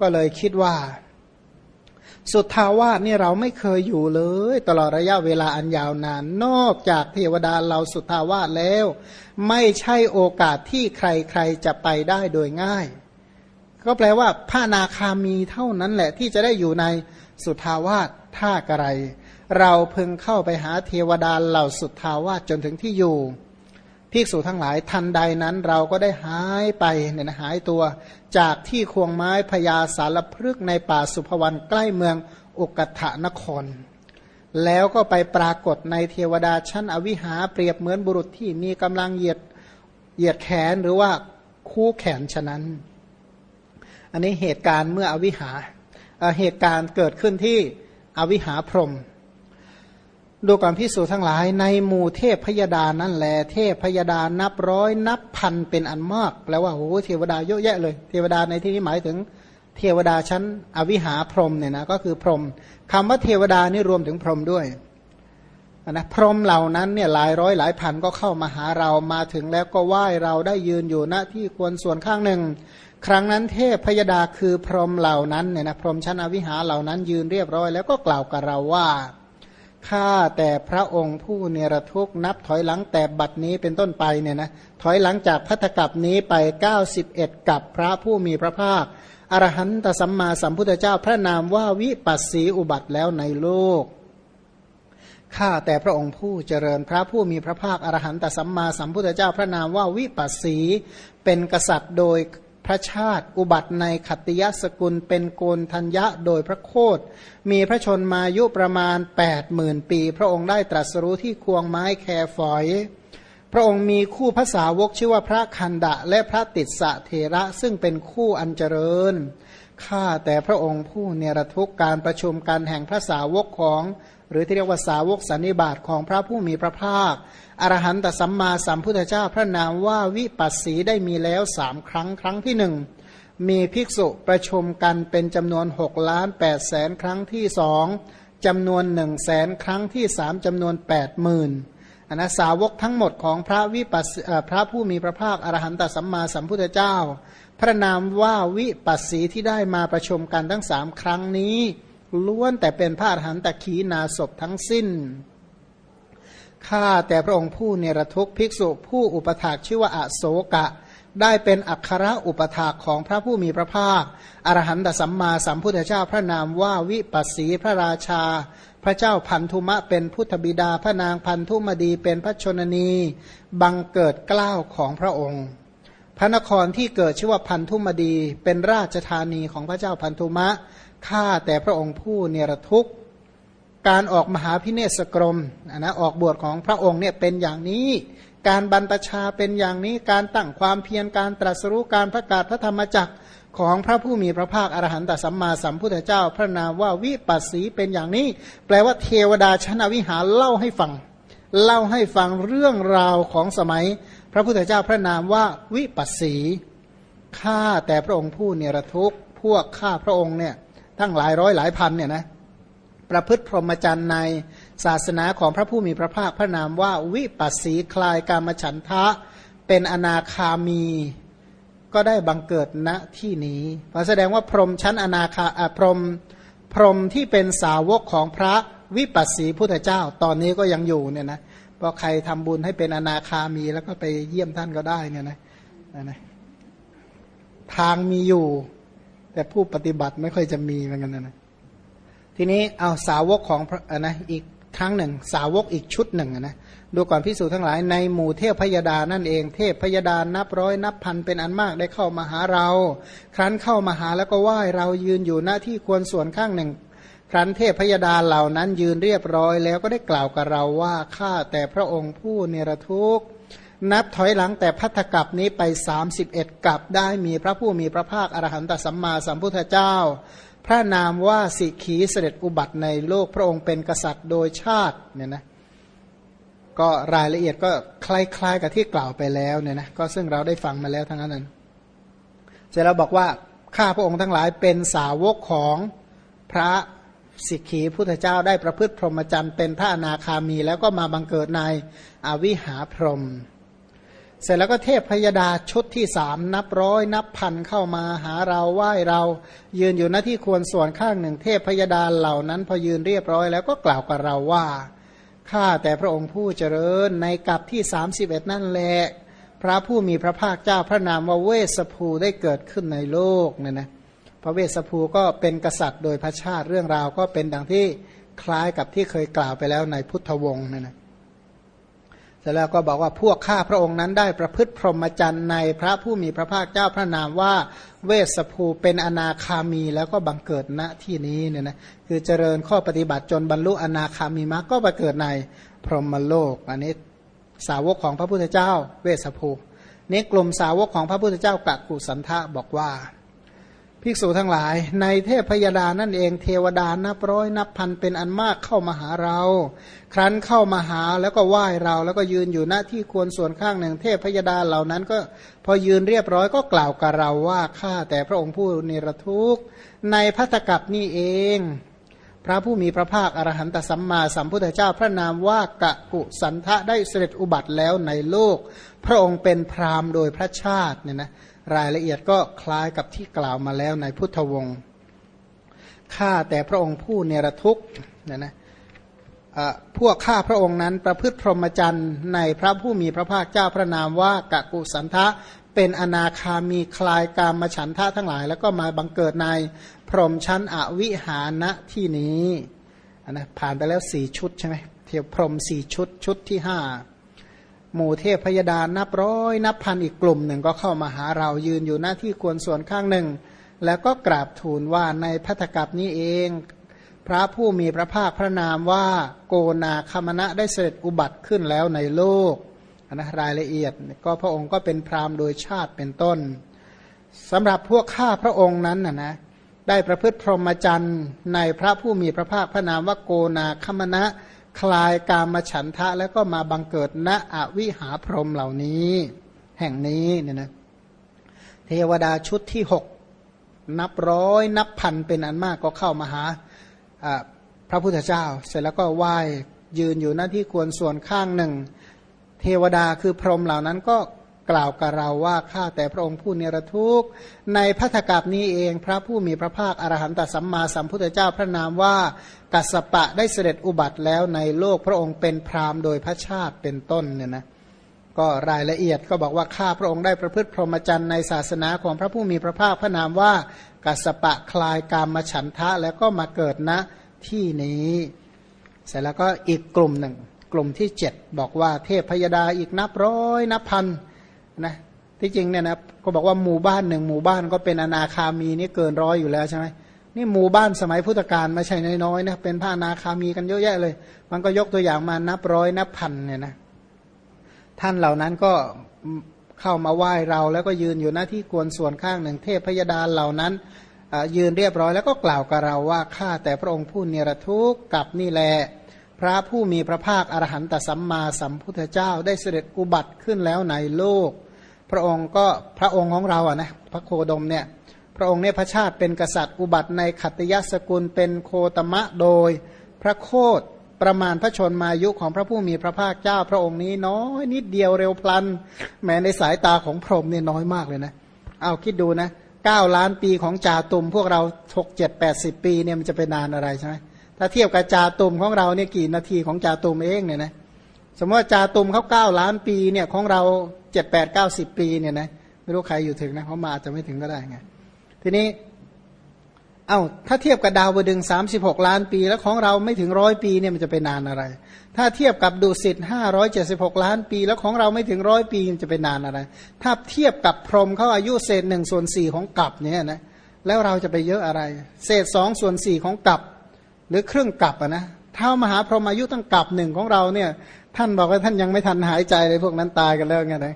ก็เลยคิดว่า สุทธาวาสนี่เราไม่เคยอยู่เลย ตลอดระยะเวลาอันยาวนาน นอกจากเทวดาเราสุทธาวาสแล้ว ไม่ใช่โอกาสที่ใครๆจะไปได้โดยง่าย ก็แปลว่าพระนาคามีเท่านั้นแหละที่จะได้อยู่ในสุทธาวาสท่ากระไร เราพึงเข้าไปหาเทวดาเหล่าสุทธาวาสจนถึงที่อยู่ ภิกษุทั้งหลายทันใดนั้นเราก็ได้หายไปเนี่ยนะหายตัว จากที่ควงไม้พญาสารพฤกในป่าสุภวันใกล้เมืองอุกถานคร แล้วก็ไปปรากฏในเทวดาชั้นอวิหาเปรียบเหมือนบุรุษที่มีกำลังเหยียดเหยียดแขนหรือว่าคู่แขนฉะนั้น อันนี้เหตุการณ์เมื่ออวิหาเหตุการณ์เกิดขึ้นที่อวิหาพรม ดูก่อนพิสูจทั้งหลายในหมู่เทพพยดานั่นแหละเทพพยดานับร้อยนับพันเป็นอันมากแปลว่าโอ้เทวดาเยอะแยะเลย เทวดาในที่นี้หมายถึง เทวดาชั้นอวิหาพรหมเนี่ยนะก็คือพรหมคำว่าเทวดานี่รวมถึงพรหมด้วยนะพรหมเหล่านั้นเนี่ยหลายร้อยหลายพันก็เข้ามาหาเรามาถึงแล้วก็ไหว้เราได้ยืนอยู่ณที่ควรส่วนข้างหนึ่ง ครั้งนั้นเทพพยดาคือพรหมเหล่านั้นเนี่ยนะพรหมชั้นอวิหาเหล่านั้นยืนเรียบร้อยแล้วก็กล่าวกับเราว่า ข้าแต่พระองค์ผู้เนรทุกนับถอยหลังแต่บัดนี้เป็นต้นไปเนี่ยนะถอยหลังจากพัทธกับนี้ไป 91 กับพระผู้มีพระภาคอรหันตสัมมาสัมพุทธเจ้าพระนามว่าวิปัสสีอุบัติแล้วในโลกข้าแต่พระองค์ผู้เจริญพระผู้มีพระภาคอรหันตสัมมาสัมพุทธเจ้าพระนามว่าวิปัสสีเป็นกษัตริย์โดย พระชาติอุบัติในขัตติยสกุลเป็นโกนทัญญะโดยพระโคดมีพระชนมายุประมาณ8ปดหมื่นปี พระองค์ได้ตรัสรู้ที่ควงไม้แคฝอย พระองค์มีคู่ภาษาวกชื่อว่าพระคันดะและพระติสสะเทระซึ่งเป็นคู่อันเจริญข้าแต่พระองค์ผู้เนรทุกการประชุมการแห่งพระสาวกของ หรือที่เรียกว่าสาวกสันนิบาตของพระผู้มีพระภาค อรหันตสัมมาสัมพุทธเจ้าพระนามว่าวิปัสสีได้มีแล้วสามครั้งครั้งที่หนึ่งมีภิกษุประชุมกันเป็นจำนวนหกล้านแปดแสนครั้งที่สองจำนวนหนึ่งแสนครั้งที่สามจำนวนแปดหมื่นอันนะสาวกทั้งหมดของพระวิปัสพระผู้มีพระภาคอรหันตสัมมาสัมพุทธเจ้า พระนามว่าวิปัสสีที่ได้มาประชุมกันทั้งสามครั้งนี้ ล้วนแต่เป็นพระอรหันตขีนาศพทั้งสิ้น ข้าแต่พระองค์ผู้เนรทุกภิกษุผู้อุปถากชื่อว่าอโศกะ ได้เป็นอัคระอุปถากของพระผู้มีพระภาค อรหันตสัมมาสัมพุทธเจ้าพระนามว่าวิปัสสีพระราชา พระเจ้าพันธุมะเป็นพุทธบิดาพระนางพันธุมดีเป็นพระชนนี บังเกิดกล้าวของพระองค์ พระนครที่เกิดชื่อว่าพันธุมดี เป็นราชธานีของพระเจ้าพันธุมะ ข้าแต่พระองค์ผู้เนรทุกข์ การออกมหาพิเนศกรมนะออกบวชของพระองค์เนี่ยเป็นอย่างนี้ การบรรพชาเป็นอย่างนี้ การตั้งความเพียร การตรัสรู้ การประกาศพระธรรมจักรของพระผู้มีพระภาคอรหันตสัมมาสัมพุทธเจ้า พระนามว่าวิปัสสีเป็นอย่างนี้ แปลว่าเทวดาชนอวิหารเล่าให้ฟัง เล่าให้ฟังเรื่องราวของสมัย พระพุทธเจ้าพระนามว่าวิปัสสีข้าแต่พระองค์ผู้เนรทุกข์ พวกข้าพระองค์เนี่ย ทั้งหลายร้อยหลายพันเนี่ยนะประพฤติพรหมจรรย์ในศาสนาของพระผู้มีพระภาคพระนามว่าวิปัสสีคลายกามฉันทะ เป็นอนาคามีก็ได้บังเกิดณที่นี้พราะแสดงว่าพรหมชั้นอนาคาพรหมพรหมที่เป็นสาวกของพระวิปัสสีพุทธเจ้าตอนนี้ก็ยังอยู่เนี่ยนะเพราะใครทำบุญให้เป็นอนาคามีแล้วก็ไปเยี่ยมท่านก็ได้เนี่ยนะนะทางมีอยู่ แต่ผู้ปฏิบัติไม่ค่อยจะมีเหมือนกันนะทีนี้เอาสาวกของนะอีกครั้งหนึ่ง สาวกอีกชุดหนึ่งนะดูก่อนพิสูจน์ทั้งหลายในหมู่เทพพยดานั่นเอง เทพพยดานับร้อยนับพันเป็นอันมากได้เข้ามาหาเรา ครั้นเข้ามาหาแล้วก็ไหว้เรายืนอยู่หน้าที่ควรส่วนข้างหนึ่ง ครั้นเทพพยดาเหล่านั้นยืนเรียบร้อยแล้วก็ได้กล่าวกับเราว่าข้าแต่พระองค์ผู้เนรทุกข์ นับถอยหลังแต่พัทธกับนี้ไป 31 กับได้มีพระผู้มีพระภาคอรหันตสัมมาสัมพุทธเจ้า พระนามว่าสิขีเสด็จอุบัติในโลกพระองค์เป็นกษัตริย์โดยชาติเนี่ยนะก็รายละเอียดก็คล้ายๆกับที่กล่าวไปแล้วเนี่ยนะก็ซึ่งเราได้ฟังมาแล้วทั้งนั้นเสร็จแล้วบอกว่าข้าพระองค์ทั้งหลายเป็นสาวกของพระสิกขีพุทธเจ้าได้ประพฤติพรหมจรรย์เป็นพระอนาคามี แล้วก็มาบังเกิดในอวิหาพรหม เสร็จแล้วก็เทพพยดาชุดที่สามนับร้อยนับพันเข้ามาหาเราไหว้เรา ยืนอยู่หน้าที่ควรส่วนข้างหนึ่ง เทพพยดาเหล่านั้นพอยืนเรียบร้อยแล้วก็กล่าวกับเราว่าข้าแต่พระองค์ผู้เจริญในกับที่สามสิบเอ็ดนั่นแหละพระผู้มีพระภาคเจ้าพระนามว่าเวสภูได้เกิดขึ้นในโลกเนี่ยนะพระเวสภูก็เป็นกษัตริย์โดยพระชาติเรื่องราวก็เป็นดังที่คล้ายกับที่เคยกล่าวไปแล้วในพุทธวงศ์นั่นนะ ร็จแล้วก็บอกว่าพวกข้าพระองค์นั้นได้ประพฤติพรหมจรรย์ในพระผู้มีพระภาคเจ้าพระนามว่าเวสภูเป็นอนาคามีแล้วก็บังเกิดณที่นี้เนี่ยนะคือเจริญข้อปฏิบัติจนบรรลุอนาคามีมรรคก็ไปเกิดในพรหมโลก อันนี้สาวกของพระพุทธเจ้าเวสภูนี่กลุ่มสาวกของพระพุทธเจ้ากักุสันทะบอกว่า ภิกษุทั้งหลาย ในเทพพยดานั่นเองเทวดานับร้อยนับพันเป็นอันมากเข้ามาหาเรา ครั้นเข้ามาหาแล้วก็ไหว้เรา แล้วก็ยืนอยู่หน้าที่ควรส่วนข้างหนึ่ง เทพพยดาเหล่านั้นก็พอยืนเรียบร้อยก็กล่าวกับเราว่าข้าแต่พระองค์ผู้เนรทุกข์ในพัตกับนี่เอง พระผู้มีพระภาคอรหันตสัมมาสัมพุทธเจ้าพระนามว่ากะกุสันทะได้เสด็จอุบัติแล้วในโลก พระองค์เป็นพราหมณ์โดยพระชาติเนี่ยนะ รายละเอียดก็คล้ายกับที่กล่าวมาแล้วในพุทธวงศ์ข้าแต่พระองค์ผู้เนรทุกข์เนี่ยนะพวกข้าพระองค์นั้นประพฤติพรหมจรรย์ในพระผู้มีพระภาคเจ้าพระนามว่ากะกุสันทะเป็นอนาคามีคลายกามฉันทะทั้งหลาย แล้วก็มาบังเกิดในพรหมชั้นอวิหานะที่นี้นะผ่านไปแล้วสี่ชุดใช่ไหมเทียบพรหมสี่ชุดชุดที่ห้า หมู่เทพพยดานนับร้อยนับพันอีกกลุ่มหนึ่งก็เข้ามาหาเรายืนอยู่หน้าที่ควรส่วนข้างหนึ่ง แล้วก็กราบทูลว่าในพัทกับนี้เอง พระผู้มีพระภาคพระนามว่าโกนาคมณะได้เสด็จอุบัติขึ้นแล้วในโลกนะรายละเอียดก็พระองค์ก็เป็นพราหมณ์โดยชาติเป็นต้นสำหรับพวกข้าพระองค์นั้นนะนะได้ประพฤติพรหมจรรย์ในพระผู้มีพระภาคพระนามว่าโกนาคมณะ คลายกามฉันทะแล้วก็มาบังเกิดณอวิหาพรมเหล่านี้ แห่งนี้เนี่ยนะเทวดาชุดที่หกนับร้อยนับพันเป็นอันมากก็เข้ามาหาพระพุทธเจ้า เสร็จแล้วก็ไหว้ยืนอยู่หน้าที่ควรส่วนข้างหนึ่ง เทวดาคือพรหมเหล่านั้นก็ กล่าวกับเราว่าข้าแต่พระองค์ผู้เนรทุกข์ในพัทธกับนี้เองพระผู้มีพระภาคอรหันตสัมมาสัมพุทธเจ้าพระนามว่ากัสปะได้เสด็จอุบัติแล้วในโลกพระองค์เป็นพราหมณ์โดยพระชาติเป็นต้นเนี่ยนะก็รายละเอียดก็บอกว่าข้าพระองค์ได้ประพฤติพรหมจรรย์ในศาสนาของพระผู้มีพระภาคพระนามว่ากัสปะคลายกามมาฉันทะแล้วก็มาเกิดณที่นี้ เสร็จแล้วก็อีกกลุ่มหนึ่ง กลุ่มที่เจ็ดบอกว่าเทพพยดาอีกนับร้อยนับพัน นะที่จริงเนี่ยนะก็บอกว่าหมู่บ้านหนึ่งหมู่บ้านก็เป็นอนาคามีนี่เกินร้อยอยู่แล้วใช่ไหมนี่หมู่บ้านสมัยพุทธกาลไม่ใช่น้อยๆนะเป็นพระอนาคามีกันเยอะแยะเลย มันก็ยกตัวอย่างมานับร้อยนับพันเนี่ยนะท่านเหล่านั้นก็เข้ามาไหว้เราแล้วก็ยืนอยู่หน้าที่กวนส่วนข้างหนึ่งเทพพยดาเหล่านั้นยืนเรียบร้อยแล้วก็กล่าวกับเราว่าข้าแต่พระองค์ผู้เนรทุกข์กับนี่แหละพระผู้มีพระภาคอรหันตสัมมาสัมพุทธเจ้าได้เสด็จอุบัติขึ้นแล้วในโลก พระองค์ก็พระองค์ของเราอะนะพระโคดมเนี่ยพระองค์เนี่ยพระชาติเป็นกษัตริย์อุบัติในขัตยสกุลเป็นโคตมะโดย พระโคดประมาณพระชนมายุของพระผู้มีพระภาคเจ้า พระองค์นี้น้อยนิดเดียวเร็วพลัน แม้ในสายตาของพรหมเนี่ยน้อยมากเลยนะ เอาคิดดูนะเก้าล้านปีของจ่าตุมพวกเราหกเจ็ดแปดสิบปีเนี่ยมันจะเป็นนานอะไรใช่ไหมถ้าเทียบกับจาตุมของเราเนี่ยกี่นาทีของจาตุมเองเนี่ยนะ สมมติว่าจาตุมเขาเก้าล้านปีเนี่ยของเราเจ็ดแปดเก้าสิบปีเนี่ยนะไม่รู้ใครอยู่ถึงนะเขามาจะไม่ถึงก็ได้ไงทีนี้ เอา้าถ้าเทียบกับดาวบดึงสามสิบหกล้านปี แล้วของเราไม่ถึงร้อยปีเนี่ยมันจะเป็นนานอะไร ถ้าเทียบกับดุสิตห้าร้อยเจ็ดสิบหกล้านปี แล้วของเราไม่ถึงร้อยปีมันจะเป็นนานอะไร ถ้าเทียบกับพรหมเขาอายุเศษหนึ่งส่วนสี่ของกับเนี่ยนะแล้วเราจะไปเยอะอะไร เศษสองส่วนสี่ของกับ หรือครึ่งกับอะนะเท่ามหาพรหมอายุตั้งกับหนึ่งของเราเนี่ย ท่านบอกว่าท่านยังไม่ทันหายใจเลยพวกนั้นตายกันแล้วไงไง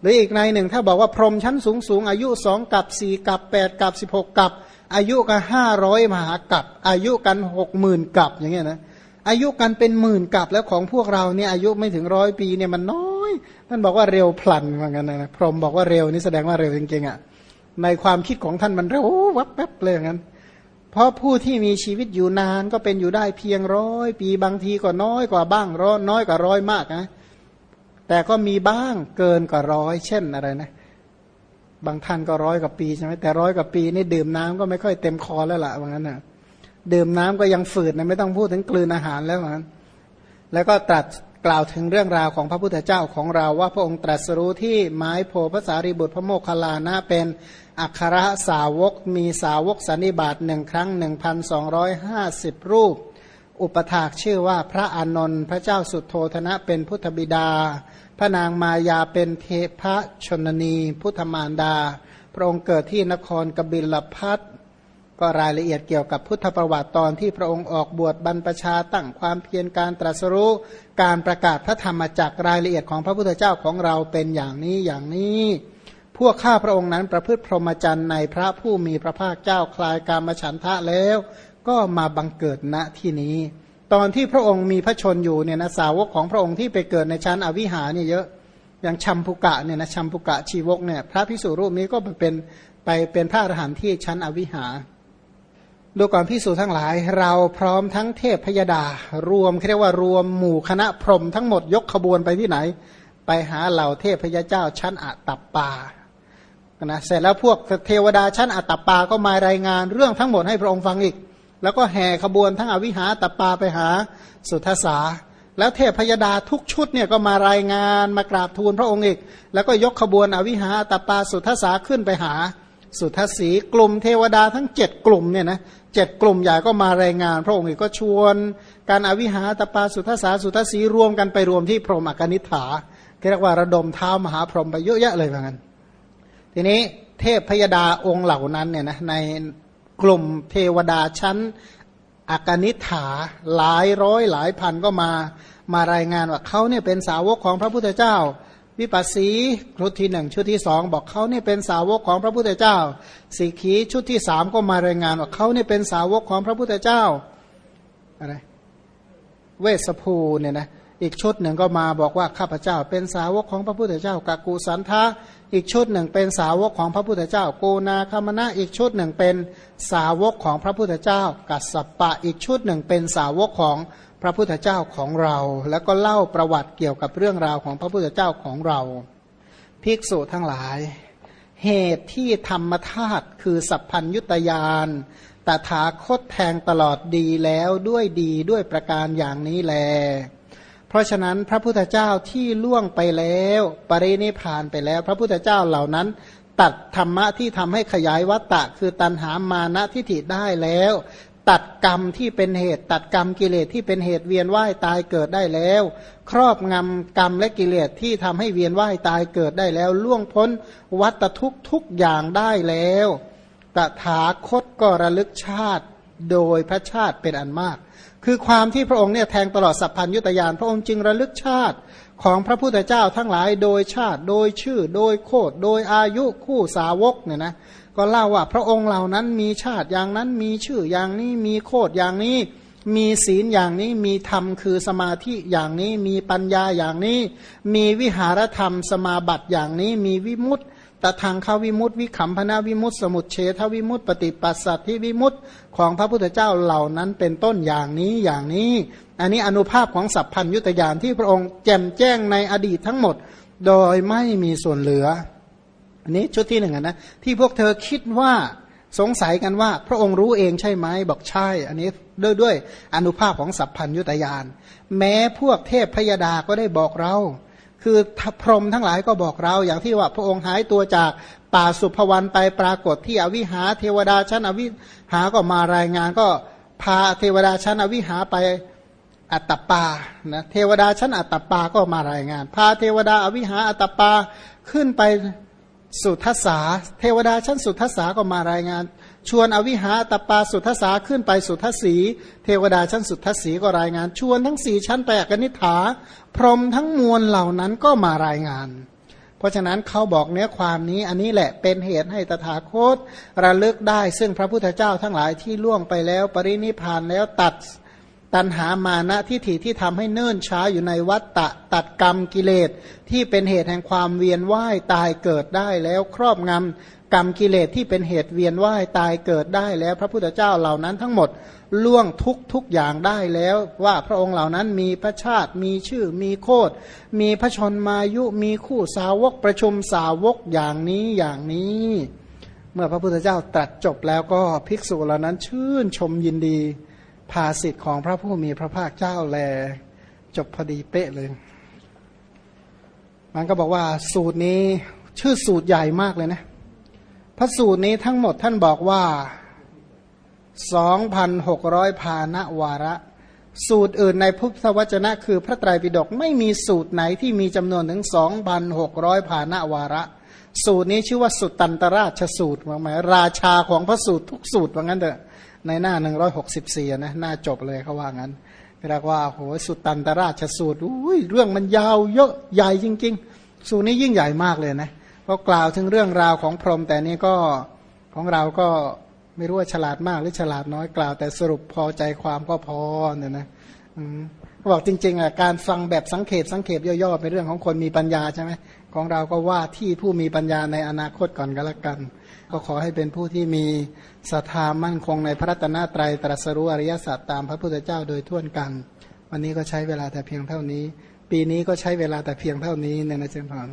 หรืออีกในหนึ่งถ้าบอกว่าพรหมชั้นสูงสูงอายุสองกับสี่กับแปดกับสิบหกกับ อายุกันห้าร้อยมหากับ อายุกันหกหมื่นกับอย่างเงี้ยนะอายุกันเป็นหมื่นกับแล้วของพวกเราเนี่ยอายุไม่ถึงร้อยปีเนี่ยมันน้อย ท่านบอกว่าเร็วพลันว่างั้นนะพรหมบอกว่าเร็วนี่แสดงว่าเร็วจริงๆอะในความคิดของท่านมันเร็ววับแป๊บเลยงั้น เพราะผู้ที่มีชีวิตอยู่นานก็เป็นอยู่ได้เพียงร้อยปีบางทีก็น้อยกว่าบ้างร้อยน้อยกว่าร้อยมากนะแต่ก็มีบ้างเกินกว่าร้อยเช่นอะไรนะ บางท่านก็ร้อยกว่าปีใช่ไหมแต่ร้อยกว่าปีนี่ดื่มน้ำก็ไม่ค่อยเต็มคอแล้วล่ะว่างั้นนะดื่มน้ำก็ยังฝืดนะไม่ต้องพูดถึงกลืนอาหารแล้วว่างั้นแล้วก็ตรัส กล่าวถึงเรื่องราวของพระพุทธเจ้าของเราว่าพระองค์ตรัสรู้ที่ไม้โพภาษารีบุตรพระโมคคัลลานะเป็นอัครสาวกมีสาวกสันนิบาตหนึ่งครั้งหนึ่งพันสองร้อยห้าสิบรูป อุปถากชื่อว่าพระอานนท์พระเจ้าสุดโทธนะเป็นพุทธบิดา พระนางมายาเป็นเทพชนนี พุทธมารดา พระองค์เกิดที่นครกบิลพัท ก็รายละเอียดเกี่ยวกับพุทธประวัติตอนที่พระองค์ออกบวชบรรพชาตั้งความเพียรการตรัสรู้การประกาศพระธรรมจักรายละเอียดของพระพุทธเจ้าของเราเป็นอย่างนี้อย่างนี้ พวกข้าพระองค์นั้นประพฤติพรหมจรรย์ในพระผู้มีพระภาคเจ้าคลายการมฉันทะแล้ว ก็มาบังเกิดณที่นี้ ตอนที่พระองค์มีพระชนอยู่เนี่ยนะสาวกของพระองค์ที่ไปเกิดในชั้นอวิหารเนี่ยเยอะอย่างชัมพุกะเนี่ยนะชัมพุกะชีวกเนี่ยพระพิสุรูปนี้ก็เป็นไปเป็นพระอรหันต์ที่ชั้นอวิหาร ดูก่อนพิสูจทั้งหลาย เราพร้อมทั้งเทพพยดา รวมเรียกว่ารวมหมู่คณะพรหมทั้งหมดยกขบวนไปที่ไหน ไปหาเหล่าเทพพยเจ้าชั้นอัตตปานะเสร็จแล้วพวกเทวดาชั้นอัตตปาก็มารายงานเรื่องทั้งหมดให้พระองค์ฟังอีก แล้วก็แห่ขบวนทั้งอวิหาตปาไปหาสุทธาแล้วเทพพยดาทุกชุดเนี่ยก็มารายงานมากราบทูลพระองค์อีก แล้วก็ยกขบวนอวิหาตปาสุทธาขึ้นไปหาสุทธศีกลุ่มเทวดาทั้งเจ็ดกลุ่มเนี่ยนะ เจ็ดกลุ่มใหญ่ก็มารายงาน พระองค์ก็ชวนการอวิหาตปาสุทธาสุทธศีรวมกันไปรวมที่พรหมอกนิฐาเรียกว่าระดมเท้ามหาพรหมไปเยอะแยะเลยเหมือนกันทีนี้เทพพยดาองค์เหล่านั้นเนี่ยนะในกลุ่มเทวดาชั้นอกนิฐาหลายร้อยหลายพันก็มามารายงานว่าเขาเนี่ยเป็นสาวกของพระพุทธเจ้า วิปัสสีชุดที่หนึ่งชุดที่สองบอกเขาเนี่ยเป็นสาวกของพระพุทธเจ้าสีขีชุดที่สามก็มารายงานว่าเขาเนี่ยเป็นสาวกของพระพุทธเจ้าอะไรเวสภูเนี่ยนะอีกชุดหนึ่งก็มาบอกว่าข้าพเจ้า เป็นสาวกของพระพุทธเจ้ากากูสันทะอีกชุดหนึ่งเป็นสาวกของพระพุทธเจ้า โกนาคามณะอีกชุดหนึ่งเป็นสาวกของพระพุทธเจ้า กัสสปะอีกชุดหนึ่งเป็นสาวกของ พระพุทธเจ้าของเรา แล้วก็เล่าประวัติเกี่ยวกับเรื่องราวของพระพุทธเจ้าของเรา ภิกษุทั้งหลาย เหตุที่ธรรมธาตุคือสัพพัญยุตยานตถาคตแทงตลอดดีแล้วด้วยดีด้วยประการอย่างนี้แล เพราะฉะนั้นพระพุทธเจ้าที่ล่วงไปแล้ว ปรินิพานไปแล้ว พระพุทธเจ้าเหล่านั้น ตัดธรรมะที่ทำให้ขยายวัตตะ คือตันหามานะทิฏฐิได้แล้ว ตัดกรรมที่เป็นเหตุ ตัดกรรมกิเลสที่เป็นเหตุเวียนว่ายตายเกิดได้แล้ว ครอบงำกรรมและกิเลสที่ทำให้เวียนว่ายตายเกิดได้แล้ว ล่วงพ้นวัตทุกทุกอย่างได้แล้วตถาคตก็ระลึกชาติโดยพระชาติเป็นอันมาก คือความที่พระองค์เนี่ยแทงตลอดสัพพัญยุตยานพระองค์จึงระลึกชาติ ของพระพุทธเจ้าทั้งหลายโดยชาติโดยชื่อโดยโคดโดยอายุคู่สาวกเนี่ยนะก็เล่าว่าพระองค์เหล่านั้นมีชาติอย่างนั้นมีชื่ออย่างนี้มีโคดอย่างนี้ มีศีลอย่างนี้มีธรรมคือสมาธิอย่างนี้มีปัญญาอย่างนี้ มีวิหารธรรมสมาบัติอย่างนี้มีวิมุตต ตทางขาวิมุตติวิขำพนาวิมุตติสมุทเฉทวิมุตติปฏิปัสสัตที่วิมุตติของพระพุทธเจ้าเหล่านั้นเป็นต้นอย่างนี้อย่างนี้ อันนี้อนุภาพของสัพพัญยุตยานที่พระองค์แจ่มแจ้งในอดีตทั้งหมด โดยไม่มีส่วนเหลือ อันนี้ชุดที่หนึ่งนะที่พวกเธอคิดว่าสงสัยกันว่าพระองค์รู้เองใช่ไหมบอกใช่ อันนี้ด้วยด้วยอนุภาพของสัพพัญยุตยานแม้พวกเทพพยดาก็ได้บอกเรา คือพรหมทั้งหลายก็บอกเราอย่างที่ว่าพระองค์หายตัวจากป่าสุภวันไปปรากฏที่อวิหาเทวดาชั้นอวิหาก็มารายงานก็พาเทวดาชั้นอวิหาไปอัตตปานะเทวดาชั้นอัตตปาก็มารายงาน พาเทวดาอวิหาอัตตปาขึ้นไปสุทัสสาเทวดาชั้นสุทัสสาก็มารายงาน ชวนอวิหาตปาสุทธสาขึ้นไปสุทธสี เทวดาชั้นสุทธสสีก็รายงาน ชวนทั้งสี่ชั้นไปอกนิฐา พรหมทั้งมวลเหล่านั้นก็มารายงาน เพราะฉะนั้นเขาบอกเนื้อความนี้อันนี้แหละเป็นเหตุให้ตถาคต ระลึกได้ซึ่งพระพุทธเจ้าทั้งหลายที่ล่วงไปแล้ว ปรินิพานแล้วตัด ตันหามานะทิฏฐิที่ทำให้เนิ่นช้าอยู่ในวัฏตะตัดกรรมกิเลส ที่เป็นเหตุแห่งความเวียนว่ายตายเกิดได้แล้วครอบงำกรรมกิเลสที่เป็นเหตุเวียนว่ายตายเกิดได้แล้ว พระพุทธเจ้าเหล่านั้นทั้งหมดล่วงทุกทุกอย่างได้แล้วว่าพระองค์เหล่านั้นมีพระชาติมีชื่อมีโคดมีพระชนมายุมีคู่สาวกประชุมสาวกอย่างนี้อย่างนี้ เมื่อพระพุทธเจ้าตรัสจบแล้วก็ภิกษุเหล่านั้นชื่นชมยินดี ภาสิทธิ์ของพระผู้มีพระภาคเจ้าแล จบพอดีเป๊ะเลย มันก็บอกว่าสูตรนี้ชื่อสูตรใหญ่มากเลยนะ พระสูตรนี้ทั้งหมดท่านบอกว่าสองพันหกร้อยพาณวาระ สูตรอื่นในพุทธวจนะ คือพระไตรปิฎกไม่มีสูตรไหนที่มีจำนวนถึงสองพันหกร้อยพาณวาระ สูตรนี้ชื่อว่าสุตตันตราชสูตรหมายราชาของพระสูตรทุกสูตรว่างั้นเถอะ ในหน้าหนึ่งร้อยหกสิบสี่นะหน้าจบเลยเขาว่างั้นเรียกว่าโหสุตตันตราชสูตรอุ้ยเรื่องมันยาวเยอะใหญ่จริง ๆ สูตรนี้ยิ่งใหญ่มากเลยนะเพราะกล่าวถึงเรื่องราวของพรหมแต่นี้ก็ของเราก็ไม่รู้ว่าฉลาดมากหรือฉลาดน้อยกล่าว แต่สรุปพอใจความก็พอเนี่ยนะเขาบอกจริงๆอะการฟังแบบสังเขตสังเขตย่อๆเป็นเรื่องของคนมีปัญญาใช่ไหมของเราก็ว่าที่ผู้มีปัญญาในอนาคตก่อนก็แล้วกัน ก็ขอให้เป็นผู้ที่มีศรัทธามั่นคงในพระรัตนตรัยตรัสรู้อริยสัจตามพระพุทธเจ้าโดยทั่วกัน วันนี้ก็ใช้เวลาแต่เพียงเท่านี้ ปีนี้ก็ใช้เวลาแต่เพียงเท่านี้เนี่ยนะเจนพร